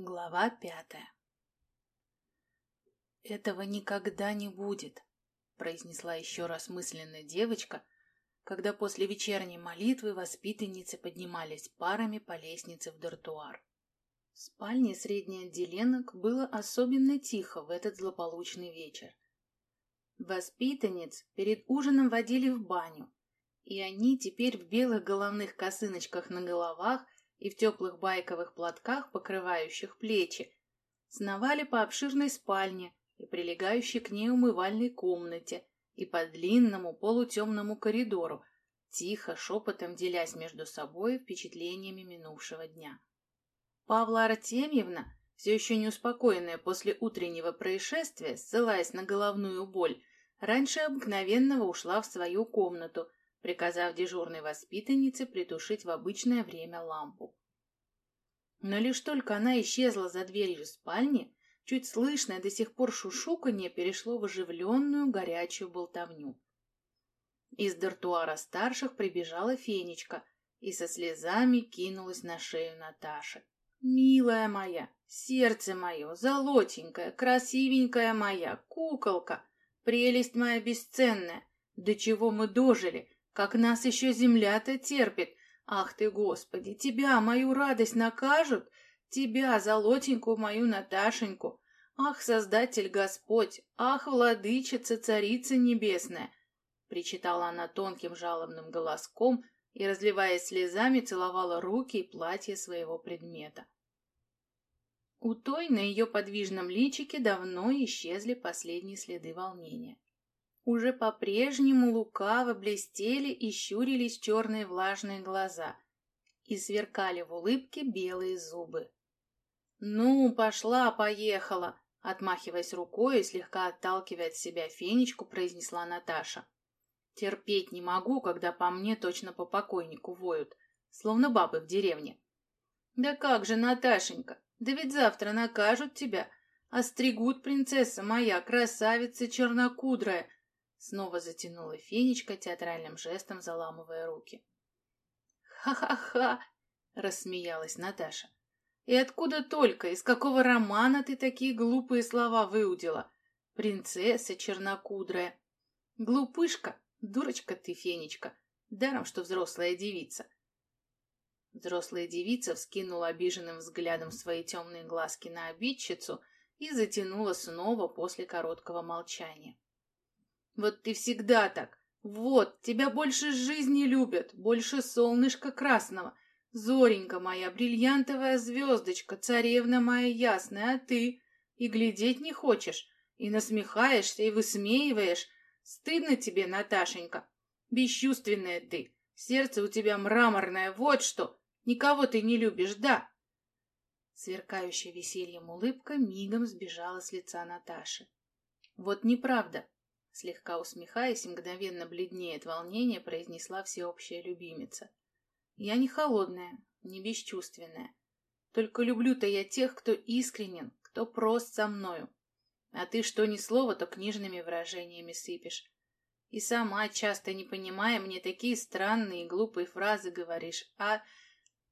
Глава пятая «Этого никогда не будет», — произнесла еще раз мысленно девочка, когда после вечерней молитвы воспитанницы поднимались парами по лестнице в дартуар. В спальне средней отделенок было особенно тихо в этот злополучный вечер. Воспитанниц перед ужином водили в баню, и они теперь в белых головных косыночках на головах и в теплых байковых платках, покрывающих плечи, сновали по обширной спальне и прилегающей к ней умывальной комнате и по длинному полутемному коридору, тихо, шепотом делясь между собой впечатлениями минувшего дня. Павла Артемьевна, все еще не успокоенная после утреннего происшествия, ссылаясь на головную боль, раньше обыкновенного ушла в свою комнату, приказав дежурной воспитаннице притушить в обычное время лампу. Но лишь только она исчезла за дверью спальни, чуть слышное до сих пор шушуканье перешло в оживленную горячую болтовню. Из дартуара старших прибежала Фенечка и со слезами кинулась на шею Наташи. «Милая моя, сердце мое, золотенькая, красивенькая моя, куколка, прелесть моя бесценная, до чего мы дожили, как нас еще земля-то терпит. Ах ты, Господи, тебя, мою радость, накажут? Тебя, золотенькую мою Наташеньку? Ах, Создатель Господь! Ах, Владычица, Царица Небесная!» Причитала она тонким жалобным голоском и, разливаясь слезами, целовала руки и платье своего предмета. У той на ее подвижном личике давно исчезли последние следы волнения уже по-прежнему лукаво блестели и щурились черные влажные глаза и сверкали в улыбке белые зубы. «Ну, пошла, поехала!» Отмахиваясь рукой и слегка отталкивая от себя фенечку, произнесла Наташа. «Терпеть не могу, когда по мне точно по покойнику воют, словно бабы в деревне». «Да как же, Наташенька, да ведь завтра накажут тебя, остригут принцесса моя, красавица чернокудрая, Снова затянула Фенечка, театральным жестом заламывая руки. «Ха-ха-ха!» — рассмеялась Наташа. «И откуда только, из какого романа ты такие глупые слова выудила? Принцесса чернокудрая. Глупышка, дурочка ты, Фенечка, даром, что взрослая девица». Взрослая девица вскинула обиженным взглядом свои темные глазки на обидчицу и затянула снова после короткого молчания. Вот ты всегда так. Вот, тебя больше жизни любят, больше солнышка красного. Зоренька моя, бриллиантовая звездочка, царевна моя ясная, а ты? И глядеть не хочешь, и насмехаешься, и высмеиваешь. Стыдно тебе, Наташенька. Бесчувственная ты. Сердце у тебя мраморное, вот что. Никого ты не любишь, да? Сверкающая весельем улыбка мигом сбежала с лица Наташи. Вот неправда. Слегка усмехаясь и мгновенно бледнее от волнения, произнесла всеобщая любимица. «Я не холодная, не бесчувственная. Только люблю-то я тех, кто искренен, кто прост со мною. А ты что ни слова, то книжными выражениями сыпешь. И сама, часто не понимая, мне такие странные и глупые фразы говоришь. А...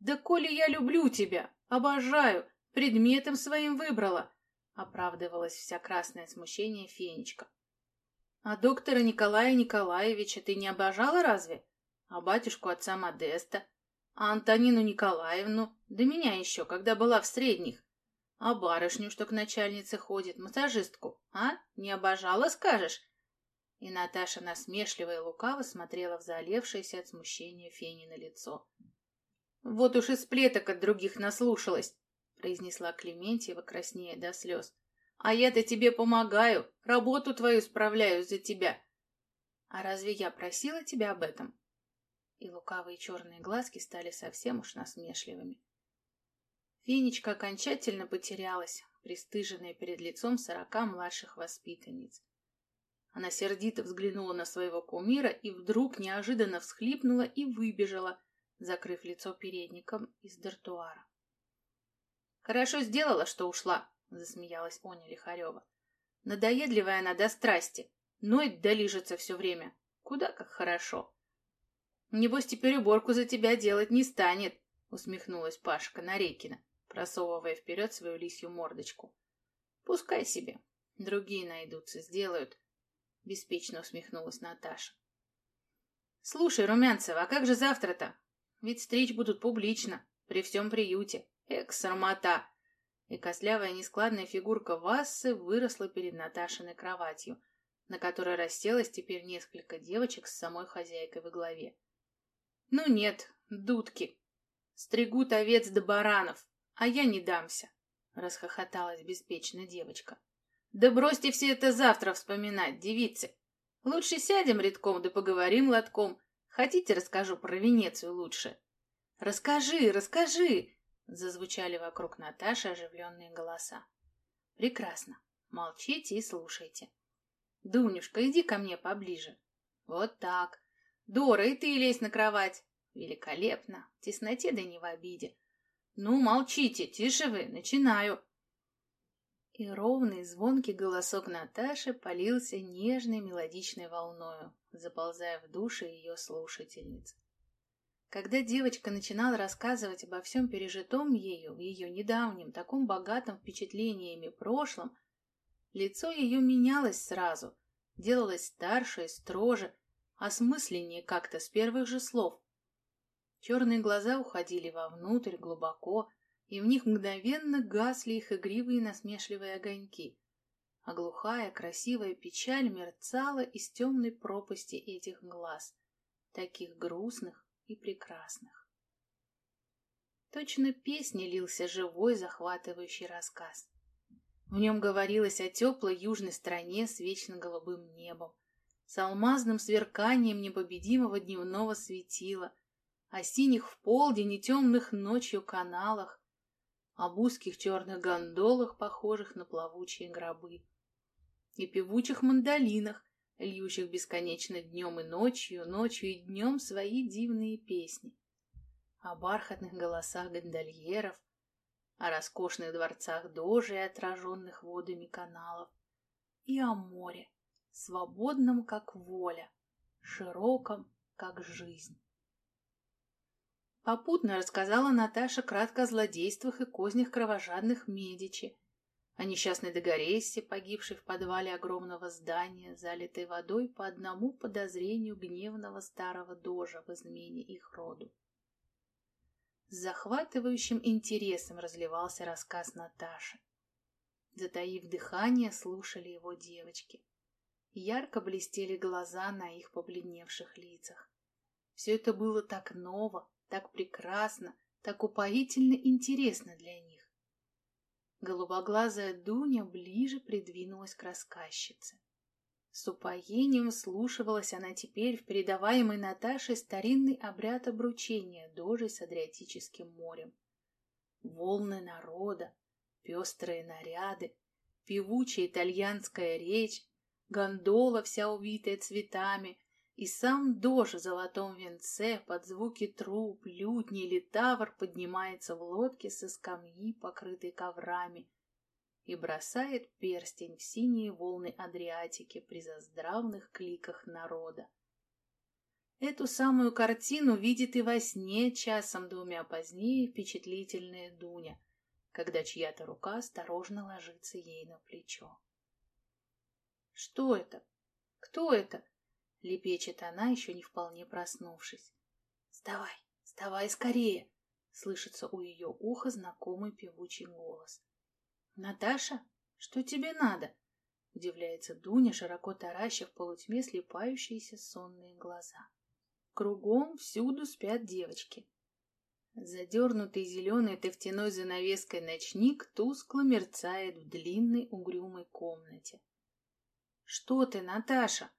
Да коли я люблю тебя, обожаю, предметом своим выбрала, оправдывалась вся красное смущение Фенечка. А доктора Николая Николаевича ты не обожала разве? А батюшку отца Модеста? А Антонину Николаевну? Да меня еще, когда была в средних. А барышню, что к начальнице ходит, массажистку, а? Не обожала, скажешь? И Наташа насмешливо и лукаво смотрела в залившееся от смущения Фени на лицо. «Вот уж и сплеток от других наслушалась», — произнесла Клементьева, краснея до слез. А я-то тебе помогаю, работу твою справляю за тебя. А разве я просила тебя об этом? И лукавые черные глазки стали совсем уж насмешливыми. Фенечка окончательно потерялась, пристыженная перед лицом сорока младших воспитанниц. Она сердито взглянула на своего кумира и вдруг неожиданно всхлипнула и выбежала, закрыв лицо передником из дартуара. «Хорошо сделала, что ушла», — засмеялась Оня Лихарева. «Надоедливая она до страсти. Ноет да лижется все время. Куда как хорошо». «Небось, теперь уборку за тебя делать не станет», — усмехнулась Пашка Нарекина. просовывая вперед свою лисью мордочку. Пускай себе. Другие найдутся, сделают. Беспечно усмехнулась Наташа. Слушай, Румянцева, а как же завтра-то? Ведь встреч будут публично, при всем приюте. Эк, сармата! И костлявая нескладная фигурка Вассы выросла перед Наташиной кроватью, на которой расселось теперь несколько девочек с самой хозяйкой во главе. Ну нет, дудки. Стригут овец до баранов, а я не дамся, расхохоталась беспечная девочка. Да бросьте все это завтра вспоминать, девицы. Лучше сядем редком да поговорим лотком. Хотите, расскажу про Венецию лучше? Расскажи, расскажи, зазвучали вокруг Наташи оживленные голоса. Прекрасно. Молчите и слушайте. Дунюшка, иди ко мне поближе. Вот так. Дора, и ты лезь на кровать. Великолепно. В тесноте да не в обиде. Ну, молчите, тише вы, начинаю и ровный звонкий голосок Наташи полился нежной мелодичной волною, заползая в души ее слушательниц. Когда девочка начинала рассказывать обо всем пережитом ею в ее недавнем, таком богатом впечатлениями прошлом, лицо ее менялось сразу, делалось старше и строже, осмысленнее как-то с первых же слов. Черные глаза уходили вовнутрь глубоко, и в них мгновенно гасли их игривые насмешливые огоньки, а глухая красивая печаль мерцала из темной пропасти этих глаз, таких грустных и прекрасных. Точно песни лился живой, захватывающий рассказ. В нем говорилось о теплой южной стране с вечно голубым небом, с алмазным сверканием непобедимого дневного светила, о синих в полдень и темных ночью каналах, об узких черных гондолах, похожих на плавучие гробы, и певучих мандолинах, льющих бесконечно днем и ночью, ночью и днем свои дивные песни, о бархатных голосах гондольеров, о роскошных дворцах дожи, отраженных водами каналов, и о море, свободном, как воля, широком, как жизнь. Попутно рассказала Наташа кратко о злодействах и кознях кровожадных Медичи, о несчастной Дагорессе, погибшей в подвале огромного здания, залитой водой по одному подозрению гневного старого дожа в измене их роду. С захватывающим интересом разливался рассказ Наташи. Затаив дыхание, слушали его девочки. Ярко блестели глаза на их побледневших лицах. Все это было так ново, так прекрасно, так упоительно интересно для них. Голубоглазая Дуня ближе придвинулась к рассказчице. С упоением слушалась она теперь в передаваемый Наташей старинный обряд обручения дожей с Адриатическим морем. Волны народа, пестрые наряды, певучая итальянская речь, гондола вся увитая цветами, и сам дождь в золотом венце под звуки труб, лютни или тавр поднимается в лодке со скамьи, покрытой коврами, и бросает перстень в синие волны Адриатики при заздравных кликах народа. Эту самую картину видит и во сне часом-двумя позднее впечатлительная Дуня, когда чья-то рука осторожно ложится ей на плечо. «Что это? Кто это?» — лепечет она, еще не вполне проснувшись. «Вставай, вставай скорее!» — слышится у ее уха знакомый певучий голос. «Наташа, что тебе надо?» — удивляется Дуня, широко таращив в полутьме слепающиеся сонные глаза. Кругом всюду спят девочки. Задернутый зеленой тофтяной занавеской ночник тускло мерцает в длинной угрюмой комнате. «Что ты, Наташа?»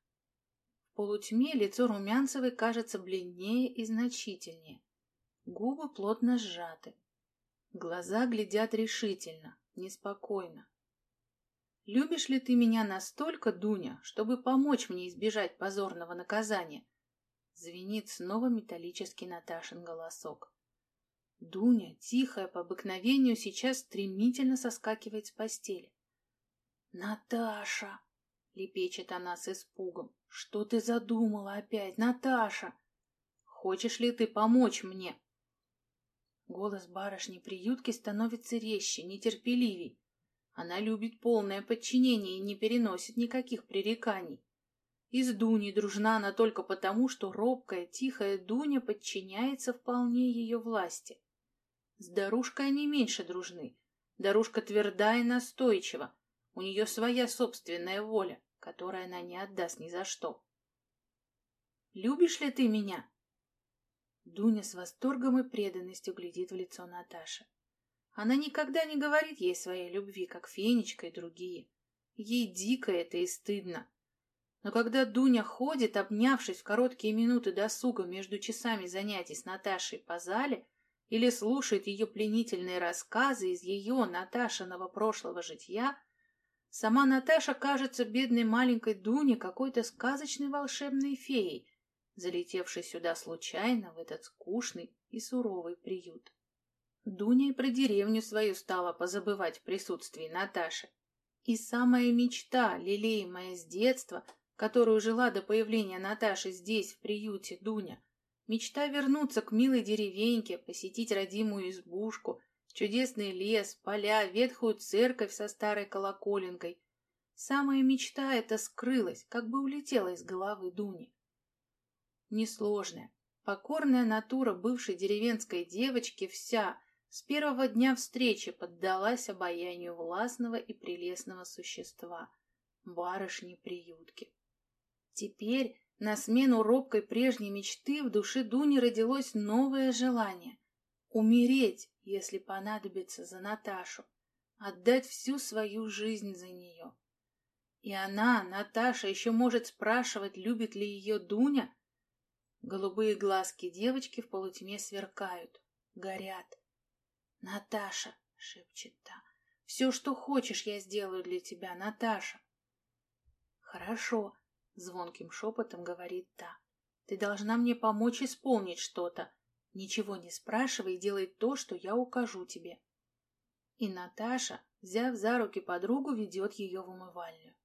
В полутьме лицо Румянцевой кажется бледнее и значительнее. Губы плотно сжаты. Глаза глядят решительно, неспокойно. «Любишь ли ты меня настолько, Дуня, чтобы помочь мне избежать позорного наказания?» Звенит снова металлический Наташин голосок. Дуня, тихая по обыкновению, сейчас стремительно соскакивает с постели. «Наташа!» — лепечет она с испугом. «Что ты задумала опять, Наташа? Хочешь ли ты помочь мне?» Голос барышни-приютки становится резче, нетерпеливей. Она любит полное подчинение и не переносит никаких пререканий. И с Дуней дружна она только потому, что робкая, тихая Дуня подчиняется вполне ее власти. С Дарушкой они меньше дружны. Дарушка тверда и настойчива. У нее своя собственная воля, которую она не отдаст ни за что. «Любишь ли ты меня?» Дуня с восторгом и преданностью глядит в лицо Наташи. Она никогда не говорит ей своей любви, как Фенечка и другие. Ей дико это и стыдно. Но когда Дуня ходит, обнявшись в короткие минуты досуга между часами занятий с Наташей по зале, или слушает ее пленительные рассказы из ее, Наташиного, прошлого житья, сама Наташа кажется бедной маленькой Дуне какой-то сказочной волшебной феей, залетевшей сюда случайно в этот скучный и суровый приют. Дуня и про деревню свою стала позабывать в присутствии Наташи. И самая мечта, лелеемая с детства, которую жила до появления Наташи здесь, в приюте Дуня, мечта вернуться к милой деревеньке, посетить родимую избушку, чудесный лес, поля, ветхую церковь со старой колоколенкой. Самая мечта эта скрылась, как бы улетела из головы Дуни. Несложная, покорная натура бывшей деревенской девочки вся — с первого дня встречи поддалась обаянию властного и прелестного существа, барышни-приютки. Теперь на смену робкой прежней мечты в душе Дуни родилось новое желание — умереть, если понадобится за Наташу, отдать всю свою жизнь за нее. И она, Наташа, еще может спрашивать, любит ли ее Дуня? Голубые глазки девочки в полутьме сверкают, горят. «Наташа!» — шепчет та. «Все, что хочешь, я сделаю для тебя, Наташа!» «Хорошо!» — звонким шепотом говорит та. «Ты должна мне помочь исполнить что-то. Ничего не спрашивай и делай то, что я укажу тебе». И Наташа, взяв за руки подругу, ведет ее в умывальню.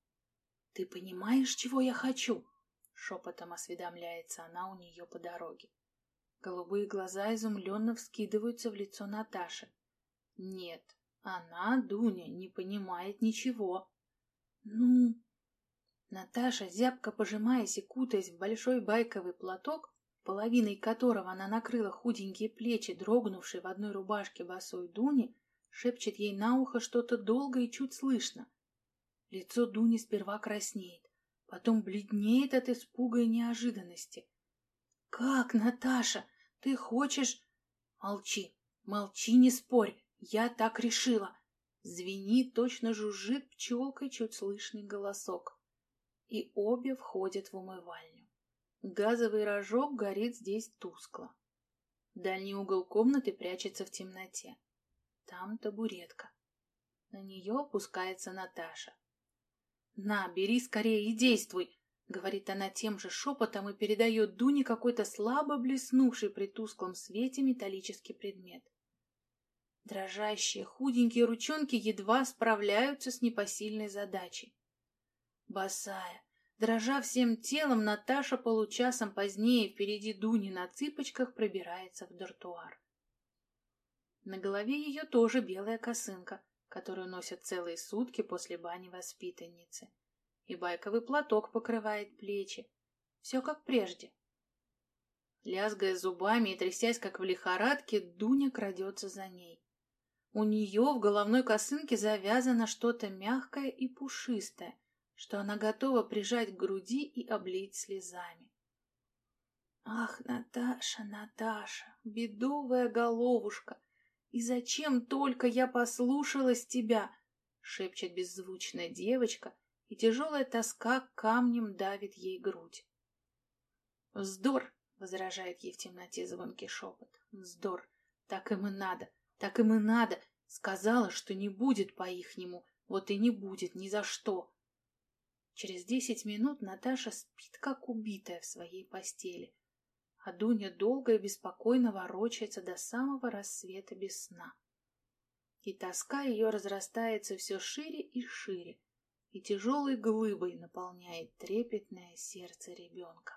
«Ты понимаешь, чего я хочу?» — шепотом осведомляется она у нее по дороге. Голубые глаза изумленно вскидываются в лицо Наташи. Нет, она, Дуня, не понимает ничего. Ну... Наташа, зябко пожимаясь и кутаясь в большой байковый платок, половиной которого она накрыла худенькие плечи, дрогнувшей в одной рубашке босой Дуни, шепчет ей на ухо что-то долго и чуть слышно. Лицо Дуни сперва краснеет, потом бледнеет от испуга и неожиданности. «Как, Наташа? Ты хочешь...» «Молчи, молчи, не спорь, я так решила!» Звенит, точно жужжит пчелкой чуть слышный голосок. И обе входят в умывальню. Газовый рожок горит здесь тускло. Дальний угол комнаты прячется в темноте. Там табуретка. На нее опускается Наташа. «На, бери скорее и действуй!» — говорит она тем же шепотом и передает Дуне какой-то слабо блеснувший при тусклом свете металлический предмет. Дрожащие худенькие ручонки едва справляются с непосильной задачей. Босая, дрожа всем телом, Наташа получасом позднее впереди Дуни на цыпочках пробирается в дартуар. На голове ее тоже белая косынка, которую носят целые сутки после бани воспитанницы и байковый платок покрывает плечи. Все как прежде. Лязгая зубами и трясясь, как в лихорадке, Дуня крадется за ней. У нее в головной косынке завязано что-то мягкое и пушистое, что она готова прижать к груди и облить слезами. Ах, Наташа, Наташа, бедовая головушка, и зачем только я послушалась тебя, шепчет беззвучная девочка, и тяжелая тоска камнем давит ей грудь. «Вздор!» — возражает ей в темноте звонкий шепот. «Вздор! Так им и надо! Так им и надо! Сказала, что не будет по-ихнему, вот и не будет ни за что!» Через десять минут Наташа спит, как убитая в своей постели, а Дуня долго и беспокойно ворочается до самого рассвета без сна. И тоска ее разрастается все шире и шире, и тяжелой глыбой наполняет трепетное сердце ребенка.